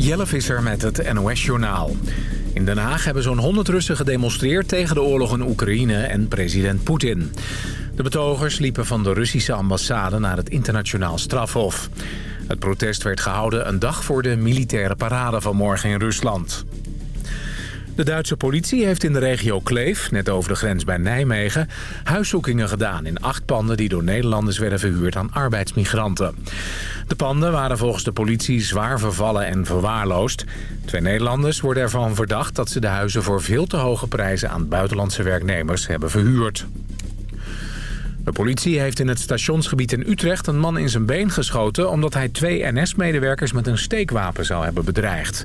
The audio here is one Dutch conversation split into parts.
Jelle Visser met het NOS-journaal. In Den Haag hebben zo'n 100 Russen gedemonstreerd tegen de oorlog in Oekraïne en president Poetin. De betogers liepen van de Russische ambassade naar het internationaal strafhof. Het protest werd gehouden een dag voor de militaire parade van morgen in Rusland. De Duitse politie heeft in de regio Kleef, net over de grens bij Nijmegen... huiszoekingen gedaan in acht panden die door Nederlanders werden verhuurd aan arbeidsmigranten. De panden waren volgens de politie zwaar vervallen en verwaarloosd. Twee Nederlanders worden ervan verdacht dat ze de huizen voor veel te hoge prijzen aan buitenlandse werknemers hebben verhuurd. De politie heeft in het stationsgebied in Utrecht een man in zijn been geschoten... omdat hij twee NS-medewerkers met een steekwapen zou hebben bedreigd.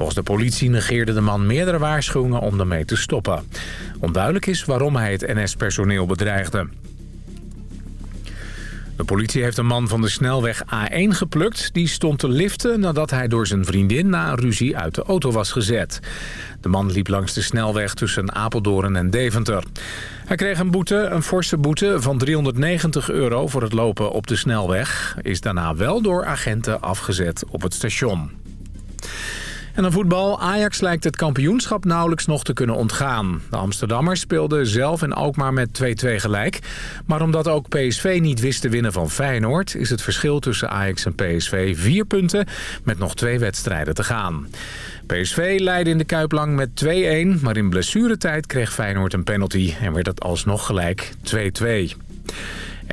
Volgens de politie negeerde de man meerdere waarschuwingen om ermee te stoppen. Onduidelijk is waarom hij het NS-personeel bedreigde. De politie heeft een man van de snelweg A1 geplukt. Die stond te liften nadat hij door zijn vriendin na een ruzie uit de auto was gezet. De man liep langs de snelweg tussen Apeldoorn en Deventer. Hij kreeg een boete, een forse boete van 390 euro voor het lopen op de snelweg. Is daarna wel door agenten afgezet op het station. En dan voetbal. Ajax lijkt het kampioenschap nauwelijks nog te kunnen ontgaan. De Amsterdammers speelden zelf en ook maar met 2-2 gelijk. Maar omdat ook PSV niet wist te winnen van Feyenoord... is het verschil tussen Ajax en PSV vier punten met nog twee wedstrijden te gaan. PSV leidde in de Kuip lang met 2-1, maar in blessuretijd kreeg Feyenoord een penalty... en werd het alsnog gelijk 2-2.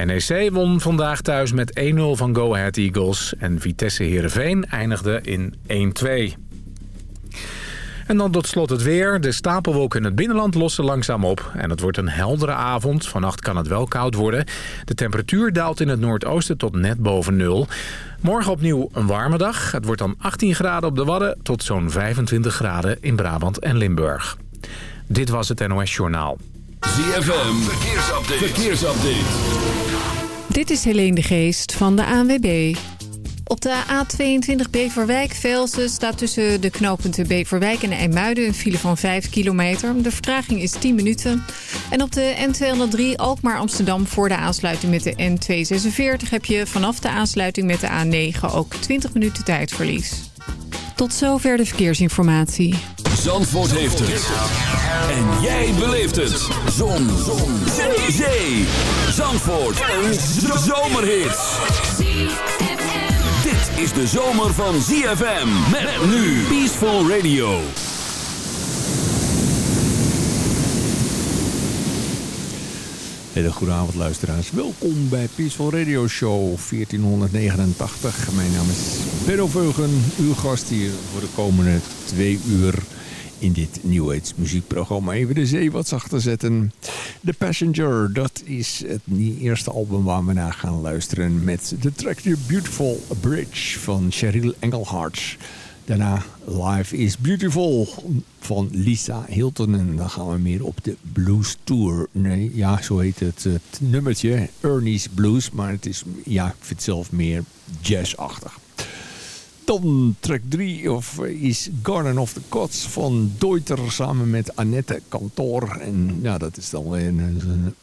NEC won vandaag thuis met 1-0 van Go Ahead Eagles... en Vitesse Heerenveen eindigde in 1-2. En dan tot slot het weer. De stapelwolken in het binnenland lossen langzaam op. En het wordt een heldere avond. Vannacht kan het wel koud worden. De temperatuur daalt in het noordoosten tot net boven nul. Morgen opnieuw een warme dag. Het wordt dan 18 graden op de Wadden... tot zo'n 25 graden in Brabant en Limburg. Dit was het NOS Journaal. ZFM, verkeersupdate. verkeersupdate. Dit is Helene de Geest van de ANWB. Op de A22 Beverwijk-Velsen staat tussen de knooppunten Beverwijk en IJmuiden een file van 5 kilometer. De vertraging is 10 minuten. En op de N203 Alkmaar-Amsterdam voor de aansluiting met de N246 heb je vanaf de aansluiting met de A9 ook 20 minuten tijdverlies. Tot zover de verkeersinformatie. Zandvoort heeft het. En jij beleeft het. Zon. Zon. Zee. Zandvoort. Een zomerhit is de zomer van ZFM. Met nu Peaceful Radio. Hele goede avond luisteraars. Welkom bij Peaceful Radio Show 1489. Mijn naam is Benno Veugen, uw gast hier voor de komende twee uur in dit New Age muziekprogramma. Even de zee wat zachter zetten. The Passenger, dat is het eerste album waar we naar gaan luisteren... met de track The Beautiful Bridge van Cheryl Engelhardt. Daarna Life is Beautiful van Lisa Hilton. En dan gaan we meer op de Blues Tour. Nee, ja, zo heet het, het nummertje. Ernie's Blues. Maar het is, ja, ik vind het zelf meer jazzachtig. Dan track 3 of, is Garden of the Gods van Deuter samen met Annette Kantor. En ja, dat is dan een, een,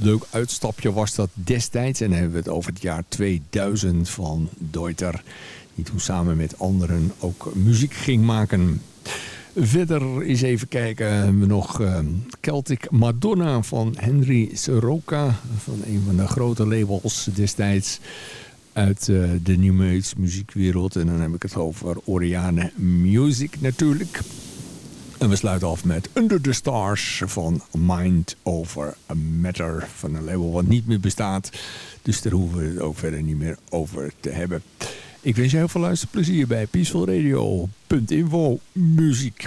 leuk uitstapje was dat destijds. En dan hebben we het over het jaar 2000 van Deuter. Die toen samen met anderen ook muziek ging maken. Verder eens even kijken. Hebben we nog uh, Celtic Madonna van Henry Soroka. Van een van de grote labels destijds uit uh, de New muziekwereld. En dan heb ik het over Oriane Music natuurlijk. En we sluiten af met Under the Stars van Mind Over Matter. Van een label wat niet meer bestaat. Dus daar hoeven we het ook verder niet meer over te hebben. Ik wens je heel veel luisterplezier bij peacefulradio.info muziek.